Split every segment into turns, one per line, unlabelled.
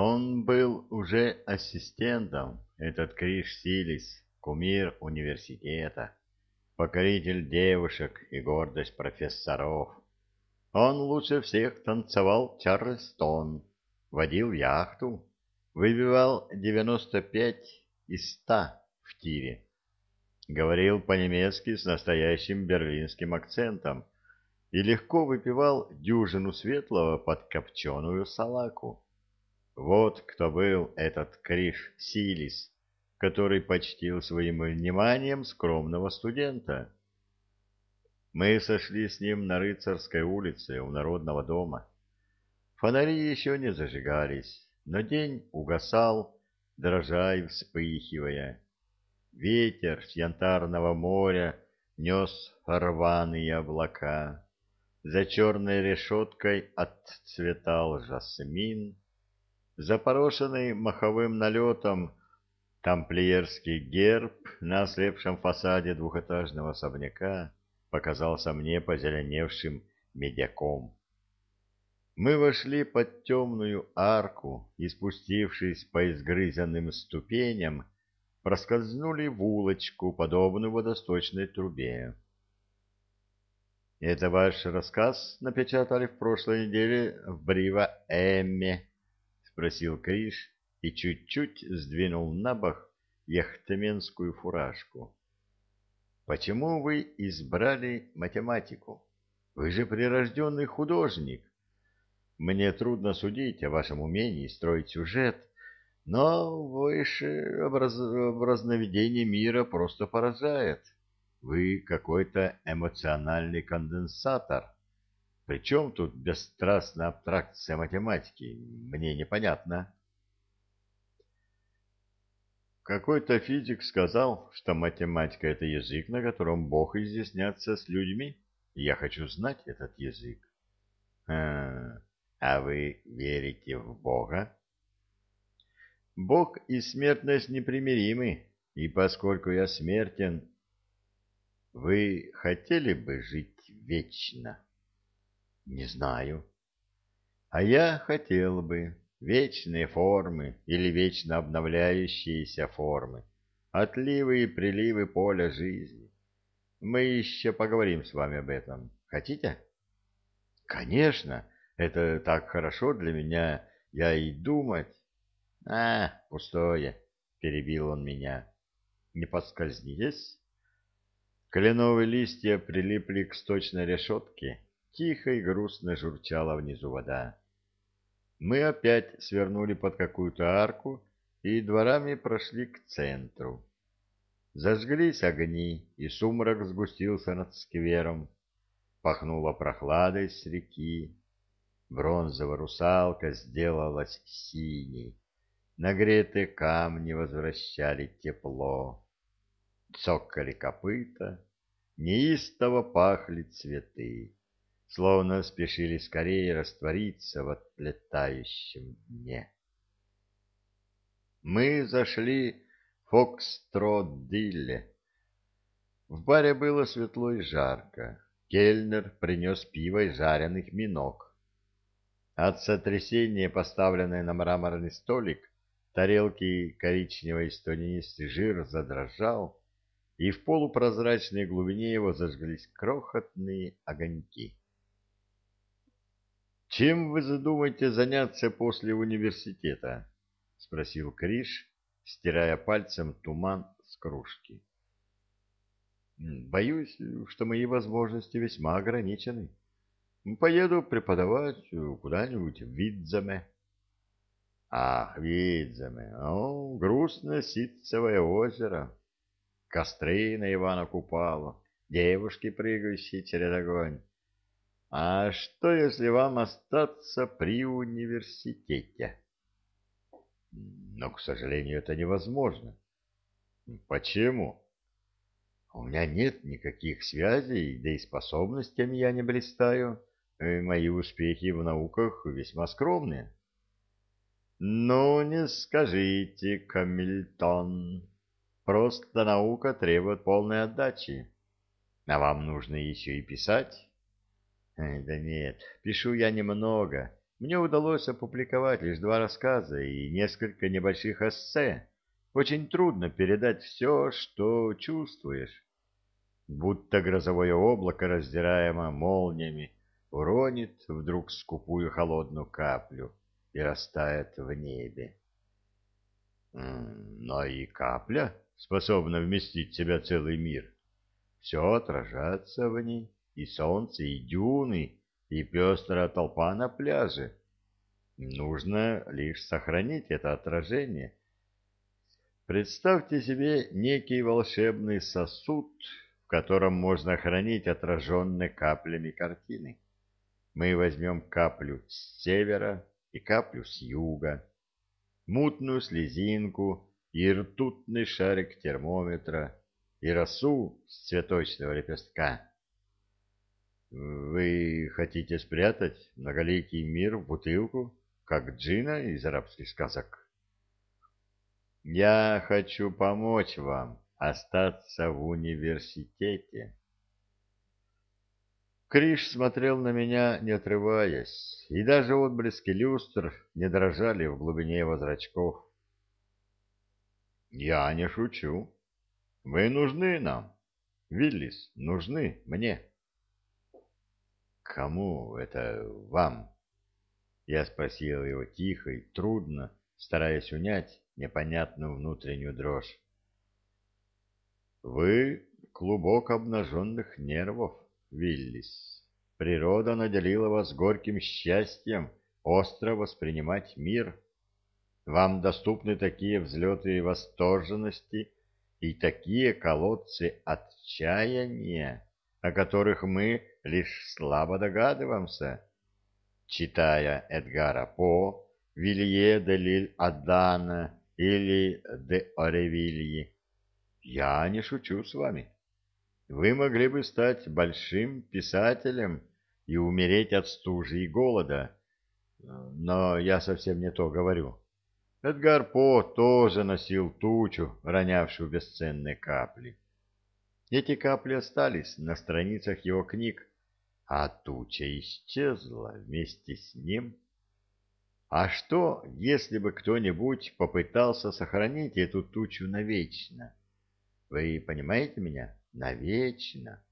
Он был уже ассистентом, этот Криш Силис, кумир университета, покоритель девушек и гордость профессоров. Он лучше всех танцевал Чарльстон, водил яхту, выбивал 95 из 100 в тире. Говорил по-немецки с настоящим берлинским акцентом и легко выпивал дюжину светлого под копченую салаку. Вот кто был этот Криш Силис, который почтил своим вниманием скромного студента. Мы сошли с ним на Рыцарской улице у Народного дома. Фонари еще не зажигались, но день угасал, дрожа и вспыхивая. Ветер с янтарного моря нес рваные облака. За черной решеткой отцветал жасмин, Запорошенный маховым налетом тамплиерский герб на ослепшем фасаде двухэтажного особняка показался мне позеленевшим медяком. Мы вошли под темную арку и, спустившись по изгрызенным ступеням, проскользнули в улочку, подобную водосточной трубе. «Это ваш рассказ напечатали в прошлой неделе в Брива Эмме?» Спросил Криш и чуть-чуть сдвинул на бок яхтменскую фуражку. Почему вы избрали математику? Вы же прирожденный художник. Мне трудно судить о вашем умении строить сюжет, но ваше образ... разновидение мира просто поражает. Вы какой-то эмоциональный конденсатор. Причем тут бесстрастная абстракция математики? Мне непонятно. Какой-то физик сказал, что математика — это язык, на котором Бог изъясняется с людьми. Я хочу знать этот язык. А, а вы верите в Бога? Бог и смертность непримиримы, и поскольку я смертен, вы хотели бы жить вечно? Не знаю. А я хотел бы вечные формы или вечно обновляющиеся формы, отливы и приливы поля жизни. Мы еще поговорим с вами об этом. Хотите? Конечно, это так хорошо для меня, я и думать. А, пустое, перебил он меня. Не подскользнитесь? Кленовые листья прилипли к сточной решетке, Тихо и грустно журчала внизу вода. Мы опять свернули под какую-то арку и дворами прошли к центру. Зажглись огни, и сумрак сгустился над сквером. Пахнуло прохладой с реки. Бронзовая русалка сделалась синей. Нагретые камни возвращали тепло. Цокали копыта, неистово пахли цветы словно спешили скорее раствориться в отлетающем дне. Мы зашли в Фокстрот-Дилле. В баре было светло и жарко. Кельнер принес пиво и жареных минок. От сотрясения, поставленной на мраморный столик, тарелки коричневой стонистый жир задрожал, и в полупрозрачной глубине его зажглись крохотные огоньки. Чем вы задумаете заняться после университета? спросил Криш, стирая пальцем туман с кружки. Боюсь, что мои возможности весьма ограничены. Поеду преподавать куда-нибудь в Видземе. Ах, Видземе, о, грустное Ситцевое озеро. Костры на Ивана Купала, девушки, прыгающие через огонь. А что, если вам остаться при университете? Но, к сожалению, это невозможно. Почему? У меня нет никаких связей, да и способностями я не блистаю. Мои успехи в науках весьма скромные. Ну, не скажите, Камильтон. Просто наука требует полной отдачи. А вам нужно еще и писать. Да нет, пишу я немного, мне удалось опубликовать лишь два рассказа и несколько небольших эссе. Очень трудно передать все, что чувствуешь. Будто грозовое облако, раздираемо молниями, уронит вдруг скупую холодную каплю и растает в небе. Но и капля способна вместить в себя целый мир. Все отражается в ней, и солнце, и дюны, и пестрая толпа на пляже. Нужно лишь сохранить это отражение. Представьте себе некий волшебный сосуд, в котором можно хранить отраженные каплями картины. Мы возьмем каплю с севера и каплю с юга, мутную слезинку и ртутный шарик термометра, и росу с цветочного лепестка. Вы хотите спрятать многоликий мир в бутылку, как джина из арабских сказок? Я хочу помочь вам остаться в университете. Криш смотрел на меня, не отрываясь, и даже отблески люстр не дрожали в глубине его зрачков. Я не шучу. Вы нужны нам. Виллис, нужны мне. Кому это вам? Я спросил его тихо и трудно, стараясь унять непонятную внутреннюю дрожь. Вы клубок обнаженных нервов, Виллис. Природа наделила вас горьким счастьем остро воспринимать мир. Вам доступны такие взлеты восторженности и такие колодцы отчаяния, о которых мы лишь слабо догадываемся, читая Эдгара По, Вилье де Лиль Адана или де Оревильи. Я не шучу с вами. Вы могли бы стать большим писателем и умереть от стужи и голода, но я совсем не то говорю. Эдгар По тоже носил тучу, ронявшую бесценные капли. Эти капли остались на страницах его книг, а туча исчезла вместе с ним. А что, если бы кто-нибудь попытался сохранить эту тучу навечно? Вы понимаете меня? Навечно.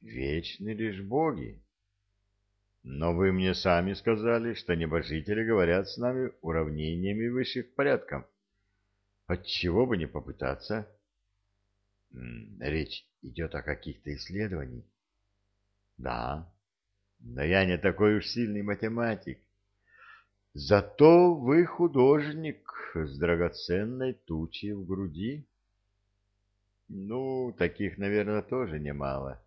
Вечны лишь боги. Но вы мне сами сказали, что небожители говорят с нами уравнениями высших порядков. Отчего бы не попытаться? Речь идет о каких-то исследованиях. Да, но я не такой уж сильный математик. Зато вы художник с драгоценной тучей в груди. Ну, таких, наверное, тоже немало.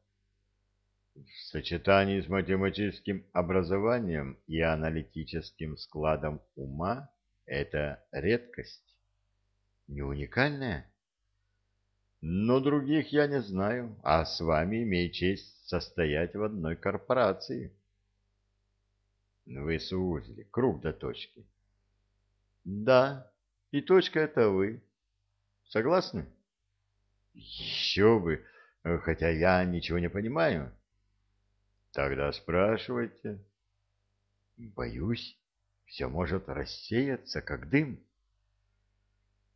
В сочетании с математическим образованием и аналитическим складом ума это редкость. Не уникальная? Но других я не знаю, а с вами имею честь состоять в одной корпорации. Вы сузили круг до точки. Да, и точка это вы. Согласны? Еще бы, хотя я ничего не понимаю. Тогда спрашивайте. Боюсь, все может рассеяться, как дым.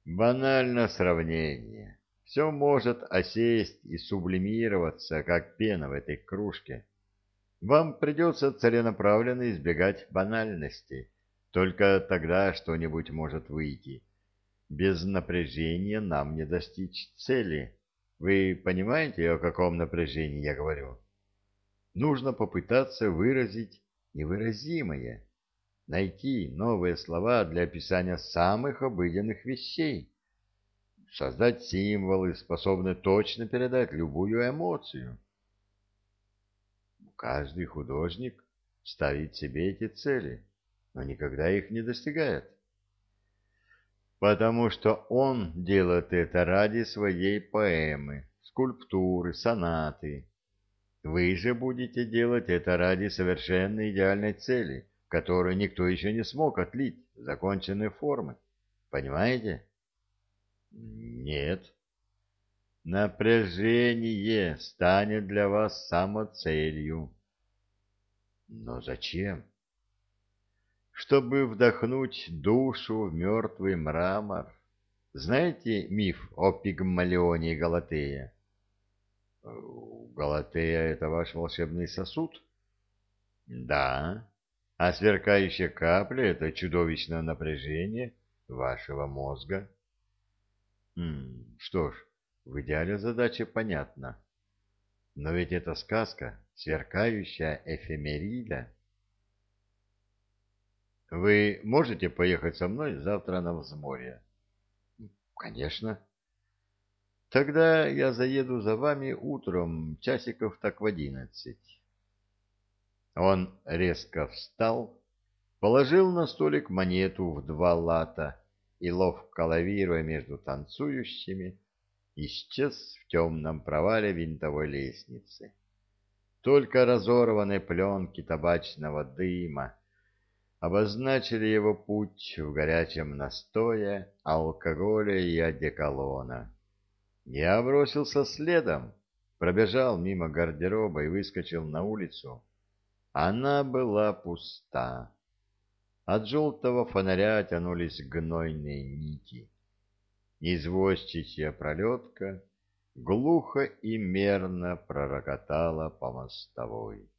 Банальное сравнение. Все может осесть и сублимироваться, как пена в этой кружке. Вам придется целенаправленно избегать банальности. Только тогда что-нибудь может выйти. Без напряжения нам не достичь цели. Вы понимаете, о каком напряжении я говорю? нужно попытаться выразить невыразимое, найти новые слова для описания самых обыденных вещей, создать символы, способные точно передать любую эмоцию. Каждый художник ставит себе эти цели, но никогда их не достигает. Потому что он делает это ради своей поэмы, скульптуры, сонаты, вы же будете делать это ради совершенно идеальной цели, которую никто еще не смог отлить законченной формы. Понимаете? Нет. Напряжение станет для вас самоцелью. Но зачем? чтобы вдохнуть душу в мертвый мрамор. Знаете миф о Пигмалионе и Галатее? Галатея — это ваш волшебный сосуд? Да. А сверкающая капля — это чудовищное напряжение вашего мозга. Что ж, в идеале задача понятна. Но ведь это сказка, сверкающая эфемерида. Вы можете поехать со мной завтра на взморье? Конечно. Тогда я заеду за вами утром, часиков так в одиннадцать. Он резко встал, положил на столик монету в два лата и, ловко лавируя между танцующими, исчез в темном провале винтовой лестницы. Только разорванные пленки табачного дыма обозначили его путь в горячем настое алкоголя и одеколона. Я бросился следом, пробежал мимо гардероба и выскочил на улицу. Она была пуста. От желтого фонаря тянулись гнойные нити. Извозчичья пролетка глухо и мерно пророкотала по мостовой.